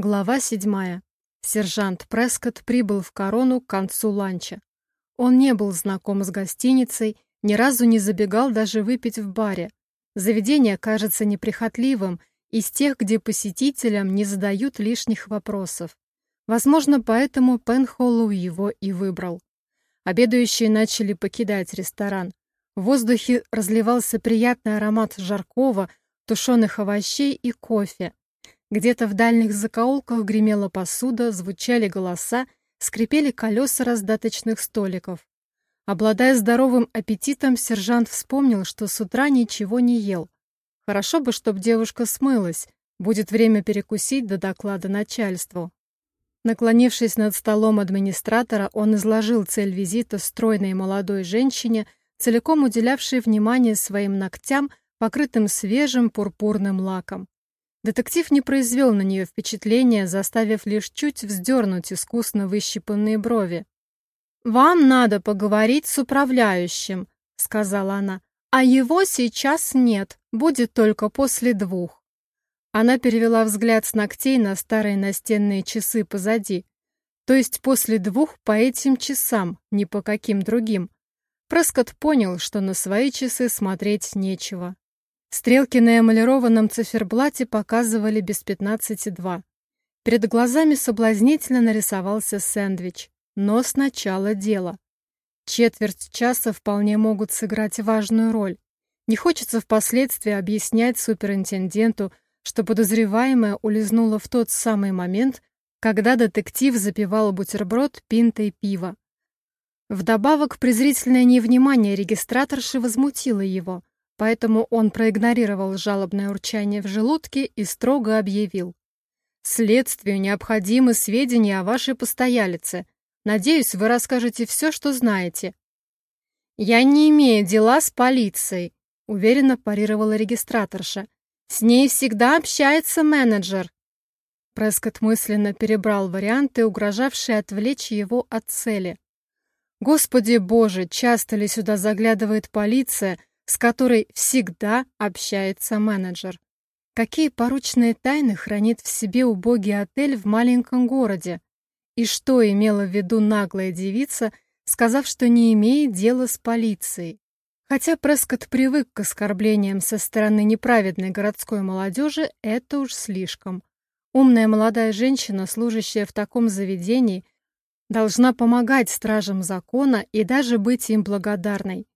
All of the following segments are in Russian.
Глава седьмая. Сержант Прескотт прибыл в Корону к концу ланча. Он не был знаком с гостиницей, ни разу не забегал даже выпить в баре. Заведение кажется неприхотливым, из тех, где посетителям не задают лишних вопросов. Возможно, поэтому Пенхоллоу его и выбрал. Обедающие начали покидать ресторан. В воздухе разливался приятный аромат жаркого, тушеных овощей и кофе. Где-то в дальних закоулках гремела посуда, звучали голоса, скрипели колеса раздаточных столиков. Обладая здоровым аппетитом, сержант вспомнил, что с утра ничего не ел. Хорошо бы, чтоб девушка смылась, будет время перекусить до доклада начальству. Наклонившись над столом администратора, он изложил цель визита стройной молодой женщине, целиком уделявшей внимание своим ногтям, покрытым свежим пурпурным лаком. Детектив не произвел на нее впечатления, заставив лишь чуть вздернуть искусно выщипанные брови. «Вам надо поговорить с управляющим», — сказала она. «А его сейчас нет, будет только после двух». Она перевела взгляд с ногтей на старые настенные часы позади. То есть после двух по этим часам, ни по каким другим. Прескотт понял, что на свои часы смотреть нечего. Стрелки на эмалированном циферблате показывали без пятнадцати два. Перед глазами соблазнительно нарисовался сэндвич. Но сначала дело. Четверть часа вполне могут сыграть важную роль. Не хочется впоследствии объяснять суперинтенденту, что подозреваемая улизнула в тот самый момент, когда детектив запивал бутерброд пинтой пива. Вдобавок, презрительное невнимание регистраторши возмутило его поэтому он проигнорировал жалобное урчание в желудке и строго объявил. «Следствию необходимы сведения о вашей постоялице. Надеюсь, вы расскажете все, что знаете». «Я не имею дела с полицией», — уверенно парировала регистраторша. «С ней всегда общается менеджер». Прескотт мысленно перебрал варианты, угрожавшие отвлечь его от цели. «Господи боже, часто ли сюда заглядывает полиция, с которой всегда общается менеджер. Какие поручные тайны хранит в себе убогий отель в маленьком городе? И что имела в виду наглая девица, сказав, что не имеет дела с полицией? Хотя Прескотт привык к оскорблениям со стороны неправедной городской молодежи, это уж слишком. Умная молодая женщина, служащая в таком заведении, должна помогать стражам закона и даже быть им благодарной.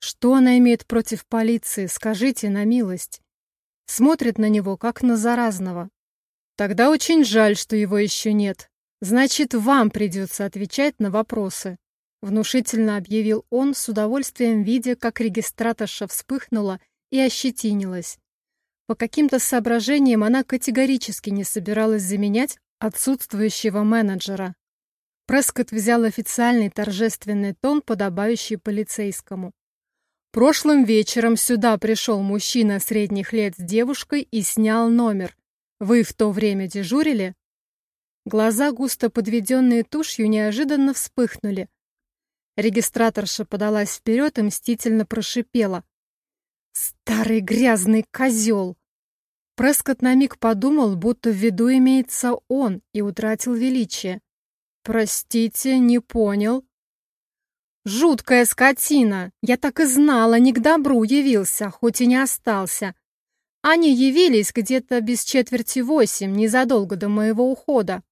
Что она имеет против полиции, скажите на милость? Смотрит на него, как на заразного. Тогда очень жаль, что его еще нет. Значит, вам придется отвечать на вопросы. Внушительно объявил он, с удовольствием видя, как регистраторша вспыхнула и ощетинилась. По каким-то соображениям она категорически не собиралась заменять отсутствующего менеджера. Прескотт взял официальный торжественный тон, подобающий полицейскому. Прошлым вечером сюда пришел мужчина средних лет с девушкой и снял номер. Вы в то время дежурили? Глаза, густо подведенные тушью, неожиданно вспыхнули. Регистраторша подалась вперед и мстительно прошипела. «Старый грязный козел!» Прескотт на миг подумал, будто в виду имеется он, и утратил величие. «Простите, не понял», «Жуткая скотина! Я так и знала, не к добру явился, хоть и не остался. Они явились где-то без четверти восемь, незадолго до моего ухода.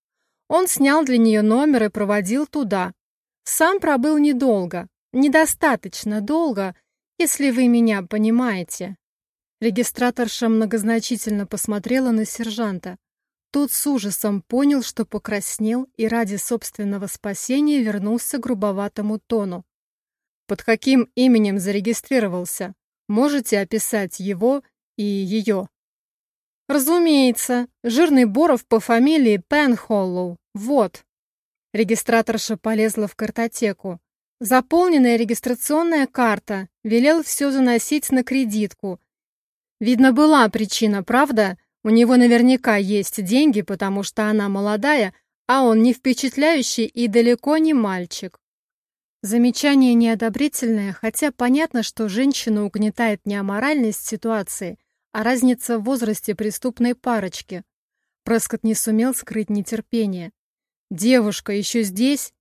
Он снял для нее номер и проводил туда. Сам пробыл недолго, недостаточно долго, если вы меня понимаете». Регистраторша многозначительно посмотрела на сержанта. Тот с ужасом понял, что покраснел и ради собственного спасения вернулся к грубоватому тону. «Под каким именем зарегистрировался? Можете описать его и ее?» «Разумеется, жирный Боров по фамилии Пенхоллоу. Вот». Регистраторша полезла в картотеку. Заполненная регистрационная карта. Велел все заносить на кредитку. Видно, была причина, правда? У него наверняка есть деньги, потому что она молодая, а он не впечатляющий и далеко не мальчик. Замечание неодобрительное, хотя понятно, что женщину угнетает не аморальность ситуации, а разница в возрасте преступной парочки. Прескотт не сумел скрыть нетерпение. «Девушка еще здесь?»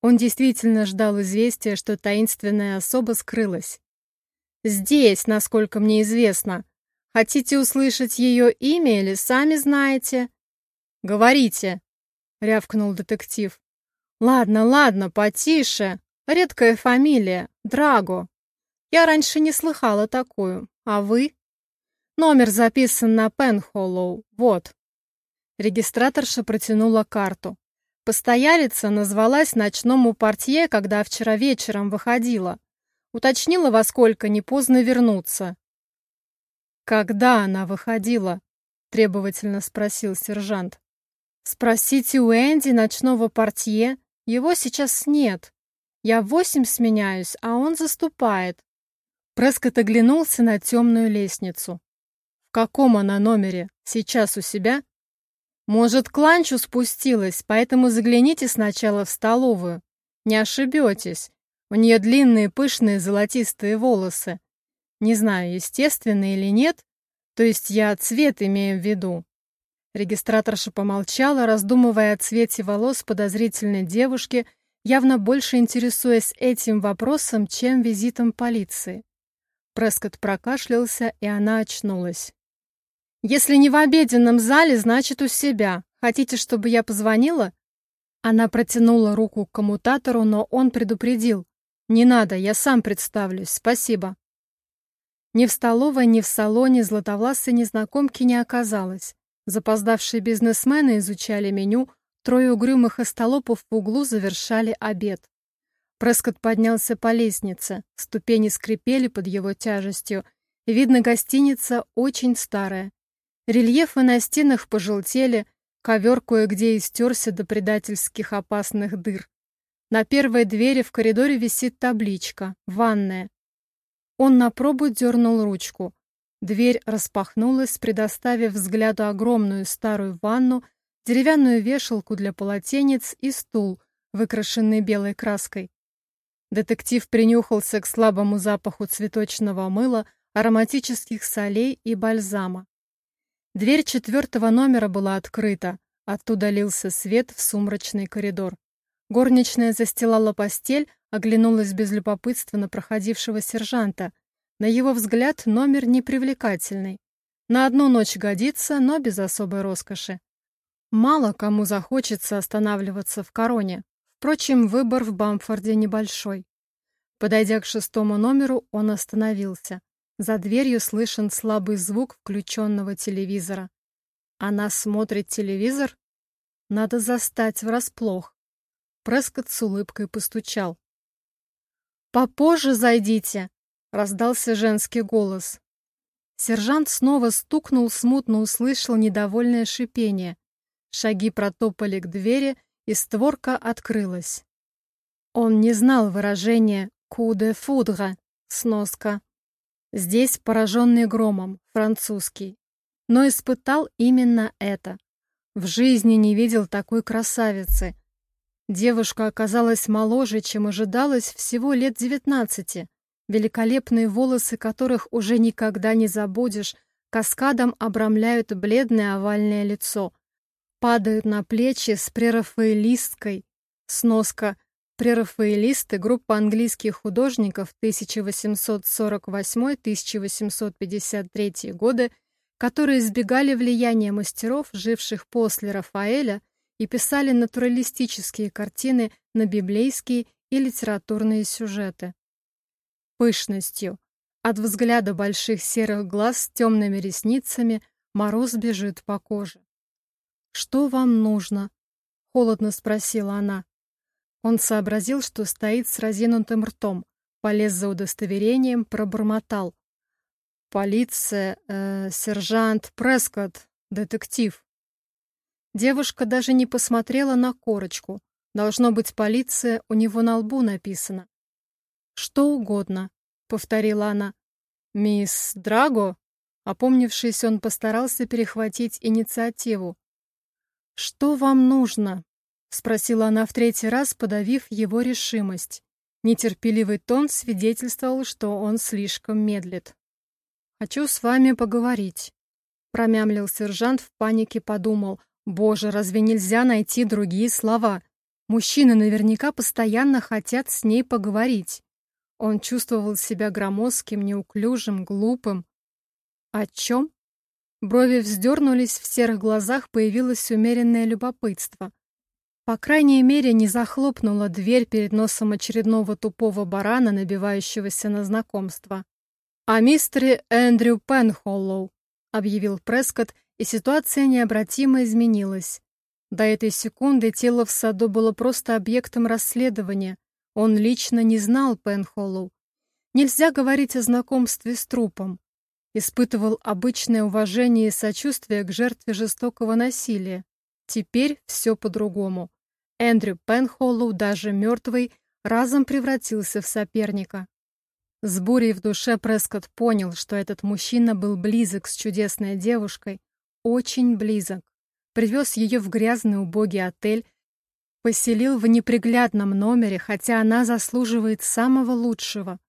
Он действительно ждал известия, что таинственная особа скрылась. «Здесь, насколько мне известно. Хотите услышать ее имя или сами знаете?» «Говорите», — рявкнул детектив. «Ладно, ладно, потише. Редкая фамилия. Драго. Я раньше не слыхала такую. А вы?» «Номер записан на Пенхоллоу. Вот». Регистраторша протянула карту. Постоялица назвалась ночному портье, когда вчера вечером выходила. Уточнила, во сколько не поздно вернуться. «Когда она выходила?» — требовательно спросил сержант. «Спросите у Энди, ночного портье. Его сейчас нет. Я в восемь сменяюсь, а он заступает». Прескотт оглянулся на темную лестницу. «В каком она номере? Сейчас у себя?» Может, к ланчу спустилась, поэтому загляните сначала в столовую. Не ошибетесь. У нее длинные пышные золотистые волосы. Не знаю, естественные или нет, то есть я цвет имею в виду. Регистраторша помолчала, раздумывая о цвете волос подозрительной девушки, явно больше интересуясь этим вопросом, чем визитом полиции. Прескотт прокашлялся, и она очнулась. Если не в обеденном зале, значит, у себя. Хотите, чтобы я позвонила?» Она протянула руку к коммутатору, но он предупредил. «Не надо, я сам представлюсь, спасибо». Ни в столовой, ни в салоне златовласой незнакомки не оказалось. Запоздавшие бизнесмены изучали меню, трое угрюмых остолопов в углу завершали обед. Прескотт поднялся по лестнице, ступени скрипели под его тяжестью. Видно, гостиница очень старая. Рельефы на стенах пожелтели, ковер кое-где истерся до предательских опасных дыр. На первой двери в коридоре висит табличка «Ванная». Он на пробу дернул ручку. Дверь распахнулась, предоставив взгляду огромную старую ванну, деревянную вешалку для полотенец и стул, выкрашенный белой краской. Детектив принюхался к слабому запаху цветочного мыла, ароматических солей и бальзама. Дверь четвертого номера была открыта. Оттуда лился свет в сумрачный коридор. Горничная застилала постель, оглянулась без любопытства на проходившего сержанта. На его взгляд номер непривлекательный. На одну ночь годится, но без особой роскоши. Мало кому захочется останавливаться в короне. Впрочем, выбор в Бамфорде небольшой. Подойдя к шестому номеру, он остановился. За дверью слышен слабый звук включенного телевизора. Она смотрит телевизор? Надо застать врасплох. Прескотт с улыбкой постучал. «Попозже зайдите!» — раздался женский голос. Сержант снова стукнул, смутно услышал недовольное шипение. Шаги протопали к двери, и створка открылась. Он не знал выражения «куде фудра» — сноска. Здесь, пораженный громом, французский. Но испытал именно это. В жизни не видел такой красавицы. Девушка оказалась моложе, чем ожидалось, всего лет девятнадцати. Великолепные волосы которых уже никогда не забудешь, каскадом обрамляют бледное овальное лицо. Падают на плечи с прерафаэлисткой. Сноска Прерафаэлисты — группа английских художников 1848-1853 годы, которые избегали влияния мастеров, живших после Рафаэля, и писали натуралистические картины на библейские и литературные сюжеты. Пышностью. От взгляда больших серых глаз с темными ресницами мороз бежит по коже. «Что вам нужно?» — холодно спросила она. Он сообразил, что стоит с разинутым ртом, полез за удостоверением, пробормотал. «Полиция, э, сержант Прескотт, детектив». Девушка даже не посмотрела на корочку. Должно быть, полиция у него на лбу написано. «Что угодно», — повторила она. «Мисс Драго?» Опомнившись, он постарался перехватить инициативу. «Что вам нужно?» — спросила она в третий раз, подавив его решимость. Нетерпеливый тон свидетельствовал, что он слишком медлит. «Хочу с вами поговорить». Промямлил сержант в панике, подумал. Боже, разве нельзя найти другие слова? Мужчины наверняка постоянно хотят с ней поговорить. Он чувствовал себя громоздким, неуклюжим, глупым. О чем? Брови вздернулись, в серых глазах появилось умеренное любопытство. По крайней мере, не захлопнула дверь перед носом очередного тупого барана, набивающегося на знакомство. «О мистере Эндрю Пенхоллоу», — объявил Прескотт, и ситуация необратимо изменилась. До этой секунды тело в саду было просто объектом расследования. Он лично не знал Пенхоллоу. Нельзя говорить о знакомстве с трупом. Испытывал обычное уважение и сочувствие к жертве жестокого насилия. Теперь все по-другому. Эндрю Пенхоллоу, даже мертвый, разом превратился в соперника. С бурей в душе Прескотт понял, что этот мужчина был близок с чудесной девушкой, очень близок. Привез ее в грязный убогий отель, поселил в неприглядном номере, хотя она заслуживает самого лучшего.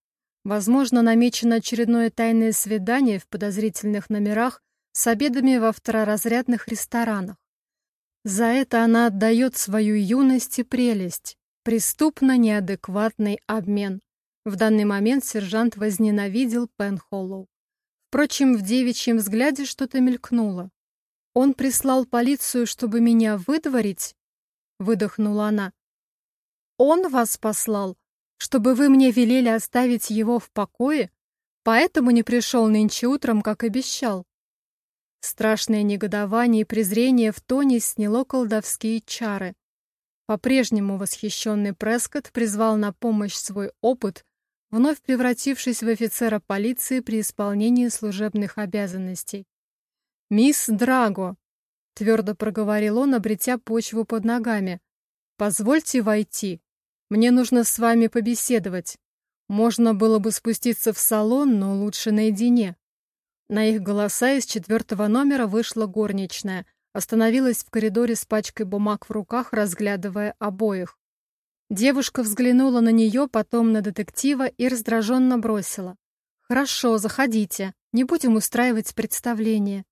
Возможно, намечено очередное тайное свидание в подозрительных номерах с обедами во второразрядных ресторанах. За это она отдает свою юность и прелесть. Преступно неадекватный обмен. В данный момент сержант возненавидел Пенхоллоу. Впрочем, в девичьем взгляде что-то мелькнуло. «Он прислал полицию, чтобы меня выдворить?» — выдохнула она. «Он вас послал, чтобы вы мне велели оставить его в покое, поэтому не пришел нынче утром, как обещал?» Страшное негодование и презрение в тоне сняло колдовские чары. По-прежнему восхищенный Прескотт призвал на помощь свой опыт, вновь превратившись в офицера полиции при исполнении служебных обязанностей. «Мисс Драго», — твердо проговорил он, обретя почву под ногами, — «позвольте войти. Мне нужно с вами побеседовать. Можно было бы спуститься в салон, но лучше наедине». На их голоса из четвертого номера вышла горничная, остановилась в коридоре с пачкой бумаг в руках, разглядывая обоих. Девушка взглянула на нее, потом на детектива и раздраженно бросила. «Хорошо, заходите. Не будем устраивать представление».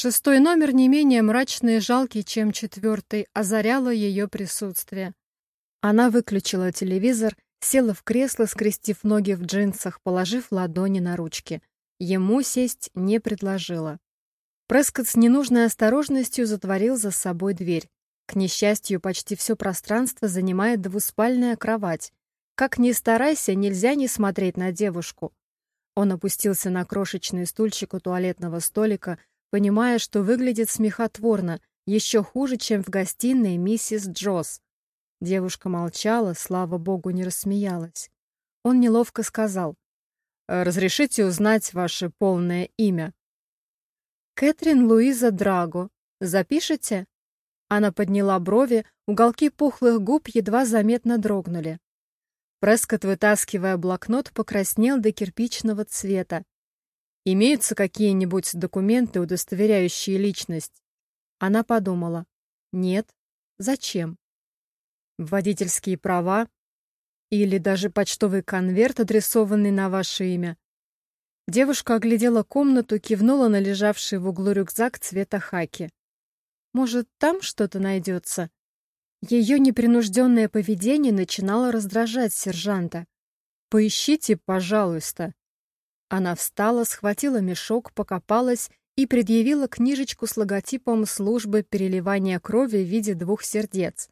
Шестой номер не менее мрачный и жалкий, чем четвертый, озаряло ее присутствие. Она выключила телевизор, села в кресло, скрестив ноги в джинсах, положив ладони на ручки. Ему сесть не предложила. Прескотт с ненужной осторожностью затворил за собой дверь. К несчастью, почти все пространство занимает двуспальная кровать. Как ни старайся, нельзя не смотреть на девушку. Он опустился на крошечный стульчик у туалетного столика, понимая, что выглядит смехотворно, еще хуже, чем в гостиной миссис Джосс. Девушка молчала, слава богу, не рассмеялась. Он неловко сказал, Разрешите узнать ваше полное имя?» «Кэтрин Луиза Драго. Запишите?» Она подняла брови, уголки пухлых губ едва заметно дрогнули. Прескотт, вытаскивая блокнот, покраснел до кирпичного цвета. «Имеются какие-нибудь документы, удостоверяющие личность?» Она подумала. «Нет. Зачем?» «Водительские права, или даже почтовый конверт, адресованный на ваше имя. Девушка оглядела комнату, кивнула на лежавший в углу рюкзак цвета хаки. Может, там что-то найдется? Ее непринужденное поведение начинало раздражать сержанта. «Поищите, пожалуйста». Она встала, схватила мешок, покопалась и предъявила книжечку с логотипом службы переливания крови в виде двух сердец.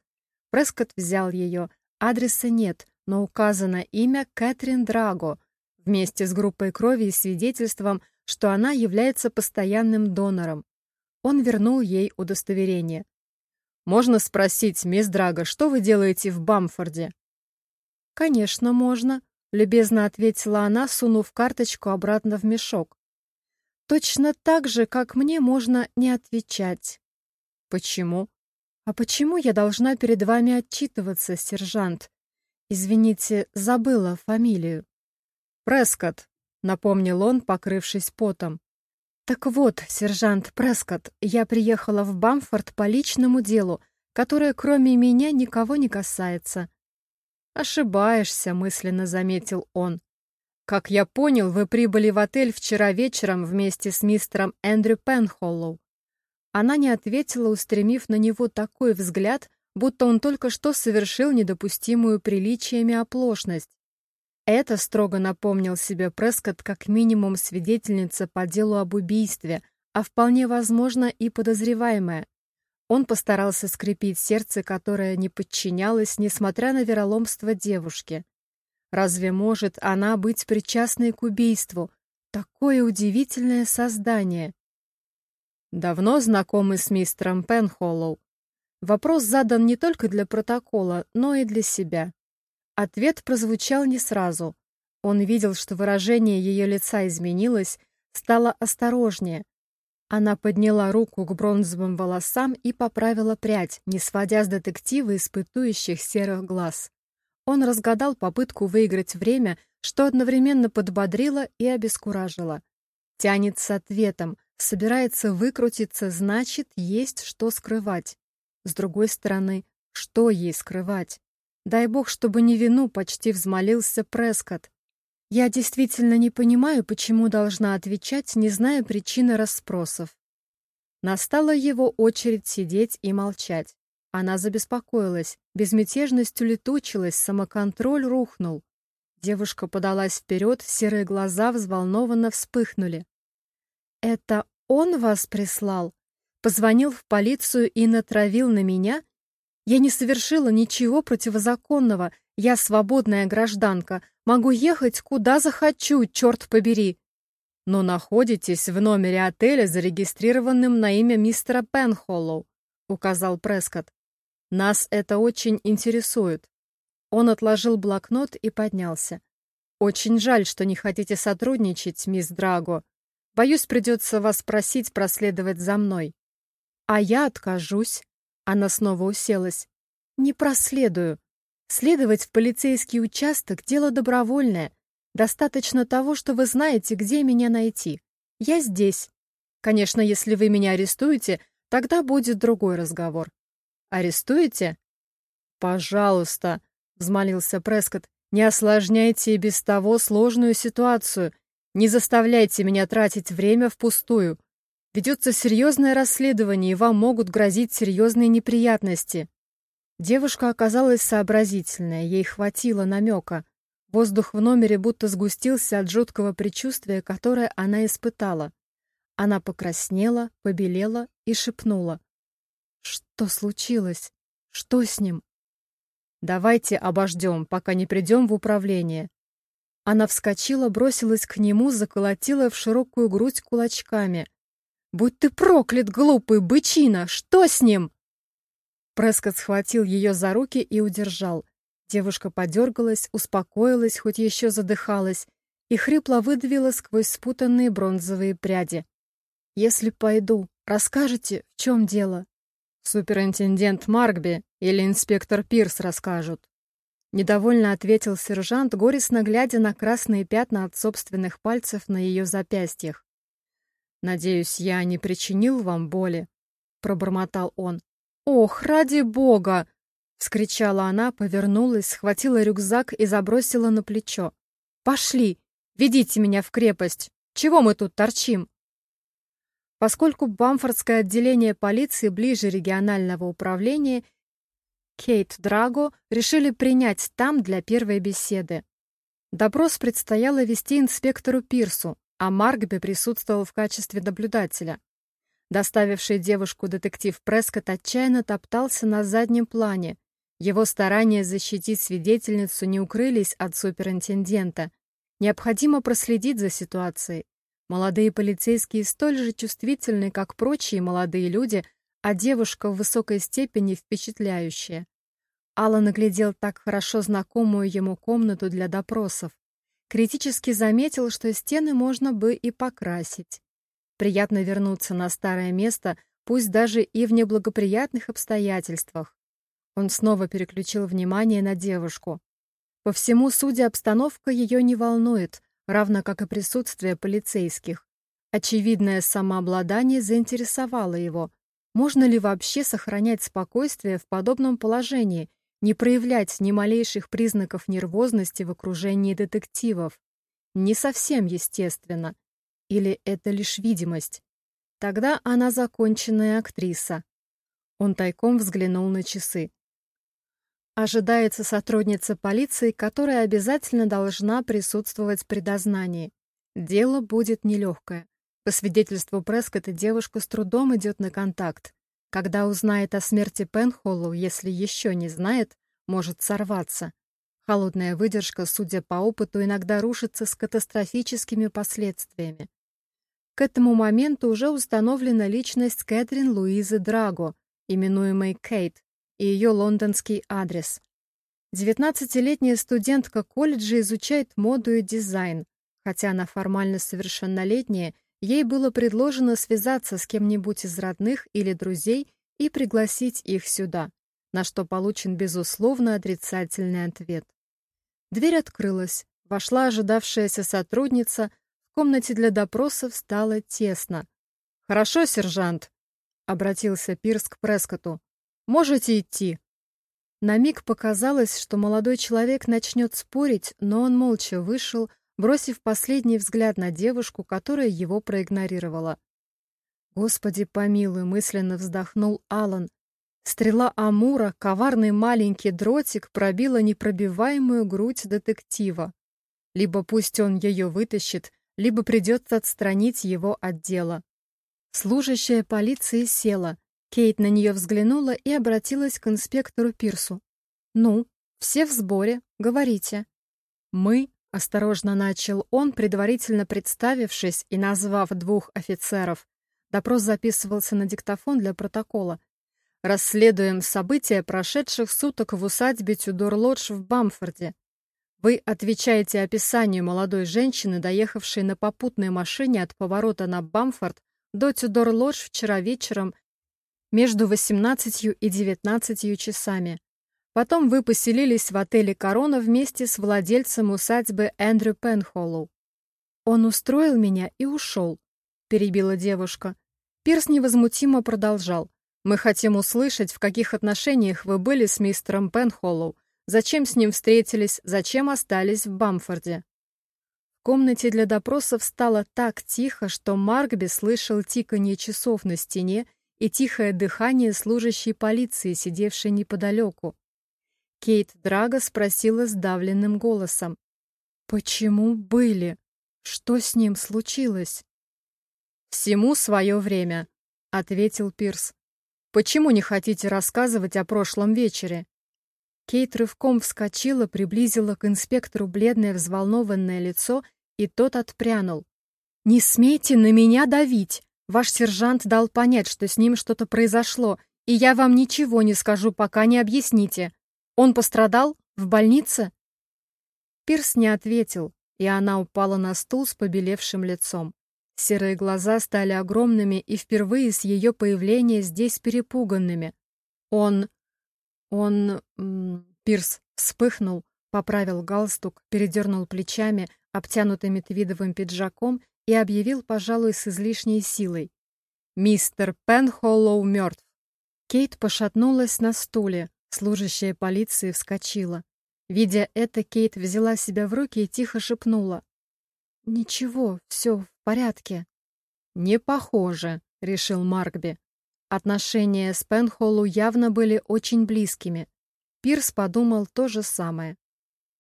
Прескотт взял ее. Адреса нет, но указано имя Кэтрин Драго вместе с группой крови и свидетельством, что она является постоянным донором. Он вернул ей удостоверение. «Можно спросить, мисс Драго, что вы делаете в Бамфорде?» «Конечно, можно», — любезно ответила она, сунув карточку обратно в мешок. «Точно так же, как мне можно не отвечать». «Почему?» «А почему я должна перед вами отчитываться, сержант?» Извините, забыла фамилию. Прескотт, напомнил он, покрывшись потом. Так вот, сержант Прескотт, я приехала в Бамфорд по личному делу, которое кроме меня никого не касается. Ошибаешься, мысленно заметил он. Как я понял, вы прибыли в отель вчера вечером вместе с мистером Эндрю Пенхоллоу. Она не ответила, устремив на него такой взгляд, будто он только что совершил недопустимую приличиями оплошность. Это строго напомнил себе Прескотт как минимум свидетельница по делу об убийстве, а вполне возможно и подозреваемая. Он постарался скрепить сердце, которое не подчинялось, несмотря на вероломство девушки. Разве может она быть причастной к убийству? Такое удивительное создание. Давно знакомы с мистером Пенхоллоу. Вопрос задан не только для протокола, но и для себя. Ответ прозвучал не сразу. Он видел, что выражение ее лица изменилось, стало осторожнее. Она подняла руку к бронзовым волосам и поправила прядь, не сводя с детектива испытующих серых глаз. Он разгадал попытку выиграть время, что одновременно подбодрило и обескуражило. Тянет с ответом, собирается выкрутиться, значит, есть что скрывать. С другой стороны, что ей скрывать? Дай бог, чтобы не вину, почти взмолился Прескотт. Я действительно не понимаю, почему должна отвечать, не зная причины расспросов. Настала его очередь сидеть и молчать. Она забеспокоилась, безмятежность улетучилась, самоконтроль рухнул. Девушка подалась вперед, серые глаза взволнованно вспыхнули. «Это он вас прислал? Позвонил в полицию и натравил на меня? Я не совершила ничего противозаконного, я свободная гражданка, могу ехать куда захочу, черт побери!» но находитесь в номере отеля, зарегистрированном на имя мистера Пенхоллоу», — указал Прескотт. Нас это очень интересует. Он отложил блокнот и поднялся. Очень жаль, что не хотите сотрудничать, мисс Драго. Боюсь, придется вас просить проследовать за мной. А я откажусь. Она снова уселась. Не проследую. Следовать в полицейский участок — дело добровольное. Достаточно того, что вы знаете, где меня найти. Я здесь. Конечно, если вы меня арестуете, тогда будет другой разговор. Арестуете? Пожалуйста, взмолился Прескотт, не осложняйте и без того сложную ситуацию. Не заставляйте меня тратить время впустую. Ведется серьезное расследование, и вам могут грозить серьезные неприятности. Девушка оказалась сообразительная, ей хватило намека. Воздух в номере будто сгустился от жуткого предчувствия, которое она испытала. Она покраснела, побелела и шепнула. Что случилось? Что с ним? Давайте обождем, пока не придем в управление. Она вскочила, бросилась к нему, заколотила в широкую грудь кулачками. «Будь ты проклят, глупый бычина! Что с ним?» Прескот схватил ее за руки и удержал. Девушка подергалась, успокоилась, хоть еще задыхалась, и хрипло выдавила сквозь спутанные бронзовые пряди. «Если пойду, расскажете, в чем дело?» Суперинтендент Маркби или инспектор Пирс расскажут. Недовольно ответил сержант, горестно глядя на красные пятна от собственных пальцев на ее запястьях. «Надеюсь, я не причинил вам боли?» — пробормотал он. «Ох, ради бога!» — вскричала она, повернулась, схватила рюкзак и забросила на плечо. «Пошли! Ведите меня в крепость! Чего мы тут торчим?» Поскольку Бамфордское отделение полиции ближе регионального управления, Кейт Драго решили принять там для первой беседы. Допрос предстояло вести инспектору Пирсу, а Маркби присутствовал в качестве наблюдателя. Доставивший девушку детектив Прескотт отчаянно топтался на заднем плане. Его старания защитить свидетельницу не укрылись от суперинтендента. Необходимо проследить за ситуацией. Молодые полицейские столь же чувствительны, как прочие молодые люди, а девушка в высокой степени впечатляющая. Алла наглядел так хорошо знакомую ему комнату для допросов. Критически заметил, что стены можно бы и покрасить. Приятно вернуться на старое место, пусть даже и в неблагоприятных обстоятельствах. Он снова переключил внимание на девушку. По всему, судя, обстановка ее не волнует, равно как и присутствие полицейских. Очевидное самообладание заинтересовало его. Можно ли вообще сохранять спокойствие в подобном положении, не проявлять ни малейших признаков нервозности в окружении детективов? не совсем естественно. Или это лишь видимость? Тогда она законченная актриса. Он тайком взглянул на часы. Ожидается сотрудница полиции, которая обязательно должна присутствовать при дознании. Дело будет нелегкое. По свидетельству Прескотта, девушка с трудом идет на контакт. Когда узнает о смерти Пенхоллу, если еще не знает, может сорваться. Холодная выдержка, судя по опыту, иногда рушится с катастрофическими последствиями. К этому моменту уже установлена личность Кэтрин Луизы Драго, именуемой Кейт, и ее лондонский адрес. 19-летняя студентка колледжа изучает моду и дизайн, хотя она формально совершеннолетняя, ей было предложено связаться с кем-нибудь из родных или друзей и пригласить их сюда, на что получен безусловно отрицательный ответ. Дверь открылась, вошла ожидавшаяся сотрудница, комнате для допросов стало тесно. «Хорошо, сержант», — обратился Пирс к Прескоту. «Можете идти». На миг показалось, что молодой человек начнет спорить, но он молча вышел, бросив последний взгляд на девушку, которая его проигнорировала. «Господи помилуй!» — мысленно вздохнул Алан. Стрела Амура, коварный маленький дротик, пробила непробиваемую грудь детектива. Либо пусть он ее вытащит, либо придется отстранить его от дела. Служащая полиции села. Кейт на нее взглянула и обратилась к инспектору Пирсу. «Ну, все в сборе, говорите». «Мы Осторожно начал он, предварительно представившись и назвав двух офицеров. Допрос записывался на диктофон для протокола. Расследуем события прошедших суток в усадьбе Тюдор-Лодж в Бамфорде. Вы отвечаете описанию молодой женщины, доехавшей на попутной машине от поворота на Бамфорд до Тюдор-Лодж вчера вечером между 18 и 19 часами. Потом вы поселились в отеле «Корона» вместе с владельцем усадьбы Эндрю Пенхоллоу. «Он устроил меня и ушел», — перебила девушка. Пирс невозмутимо продолжал. «Мы хотим услышать, в каких отношениях вы были с мистером Пенхоллоу, зачем с ним встретились, зачем остались в Бамфорде». В комнате для допросов стало так тихо, что Маркби слышал тиканье часов на стене и тихое дыхание служащей полиции, сидевшей неподалеку. Кейт Драго спросила сдавленным голосом. «Почему были? Что с ним случилось?» «Всему свое время», — ответил Пирс. «Почему не хотите рассказывать о прошлом вечере?» Кейт рывком вскочила, приблизила к инспектору бледное взволнованное лицо, и тот отпрянул. «Не смейте на меня давить! Ваш сержант дал понять, что с ним что-то произошло, и я вам ничего не скажу, пока не объясните. Он пострадал? В больнице?» Пирс не ответил, и она упала на стул с побелевшим лицом. Серые глаза стали огромными и впервые с ее появления здесь перепуганными. Он... он... Пирс вспыхнул, поправил галстук, передернул плечами, обтянутыми твидовым пиджаком и объявил, пожалуй, с излишней силой. «Мистер Пенхоллоу мертв». Кейт пошатнулась на стуле, Служащая полиции вскочила. Видя это, Кейт взяла себя в руки и тихо шепнула. «Ничего, все в порядке». «Не похоже», — решил Маркби. Отношения с Пенхоллу явно были очень близкими. Пирс подумал то же самое.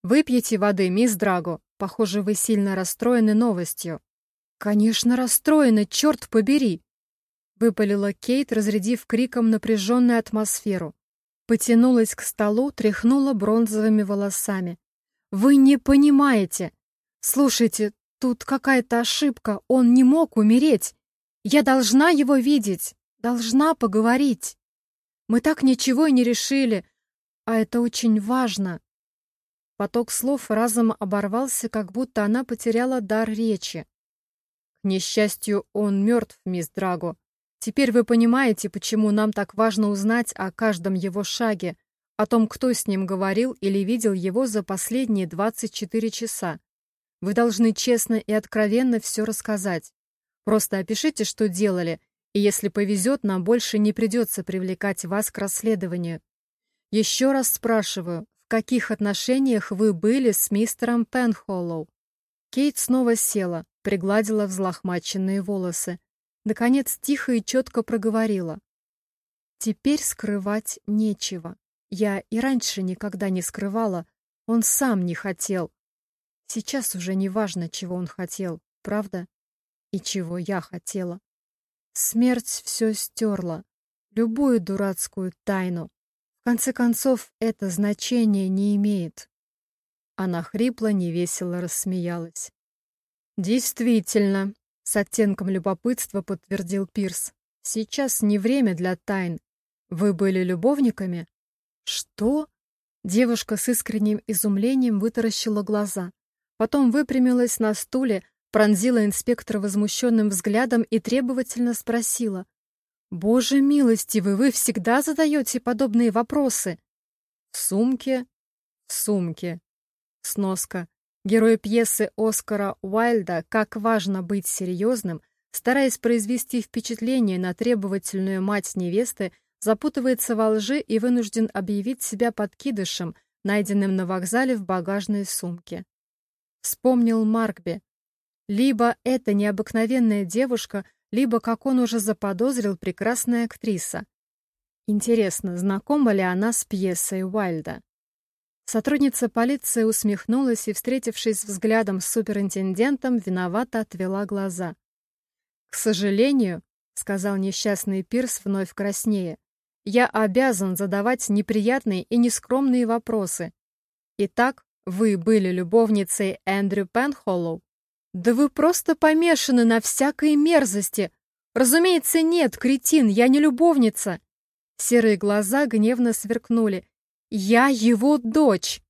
«Выпьете воды, мисс Драго. Похоже, вы сильно расстроены новостью». «Конечно, расстроены, черт побери!» Выпалила Кейт, разрядив криком напряженную атмосферу. Потянулась к столу, тряхнула бронзовыми волосами. «Вы не понимаете! Слушайте, тут какая-то ошибка, он не мог умереть! Я должна его видеть, должна поговорить! Мы так ничего и не решили, а это очень важно!» Поток слов разом оборвался, как будто она потеряла дар речи. «К несчастью, он мертв, мисс Драго», Теперь вы понимаете, почему нам так важно узнать о каждом его шаге, о том, кто с ним говорил или видел его за последние 24 часа. Вы должны честно и откровенно все рассказать. Просто опишите, что делали, и если повезет, нам больше не придется привлекать вас к расследованию. Еще раз спрашиваю, в каких отношениях вы были с мистером Пенхоллоу? Кейт снова села, пригладила взлохмаченные волосы. Наконец, тихо и четко проговорила. «Теперь скрывать нечего. Я и раньше никогда не скрывала. Он сам не хотел. Сейчас уже не важно, чего он хотел, правда? И чего я хотела. Смерть все стерла. Любую дурацкую тайну. В конце концов, это значение не имеет. Она хрипло, невесело рассмеялась. «Действительно», — с оттенком любопытства подтвердил Пирс. «Сейчас не время для тайн. Вы были любовниками?» «Что?» Девушка с искренним изумлением вытаращила глаза. Потом выпрямилась на стуле, пронзила инспектора возмущенным взглядом и требовательно спросила. «Боже милостивый, вы всегда задаете подобные вопросы?» «В сумке?» «В сумке», Сноска. Герой пьесы Оскара Уайльда «Как важно быть серьезным», стараясь произвести впечатление на требовательную мать невесты, запутывается во лжи и вынужден объявить себя подкидышем, найденным на вокзале в багажной сумке. Вспомнил Маркби. Либо это необыкновенная девушка, либо, как он уже заподозрил, прекрасная актриса. Интересно, знакома ли она с пьесой Уайльда? Сотрудница полиции усмехнулась и, встретившись взглядом с суперинтендентом, виновато отвела глаза. «К сожалению», — сказал несчастный Пирс вновь краснее, «я обязан задавать неприятные и нескромные вопросы. Итак, вы были любовницей Эндрю Пенхоллоу? Да вы просто помешаны на всякой мерзости! Разумеется, нет, кретин, я не любовница!» Серые глаза гневно сверкнули. «Я его дочь!»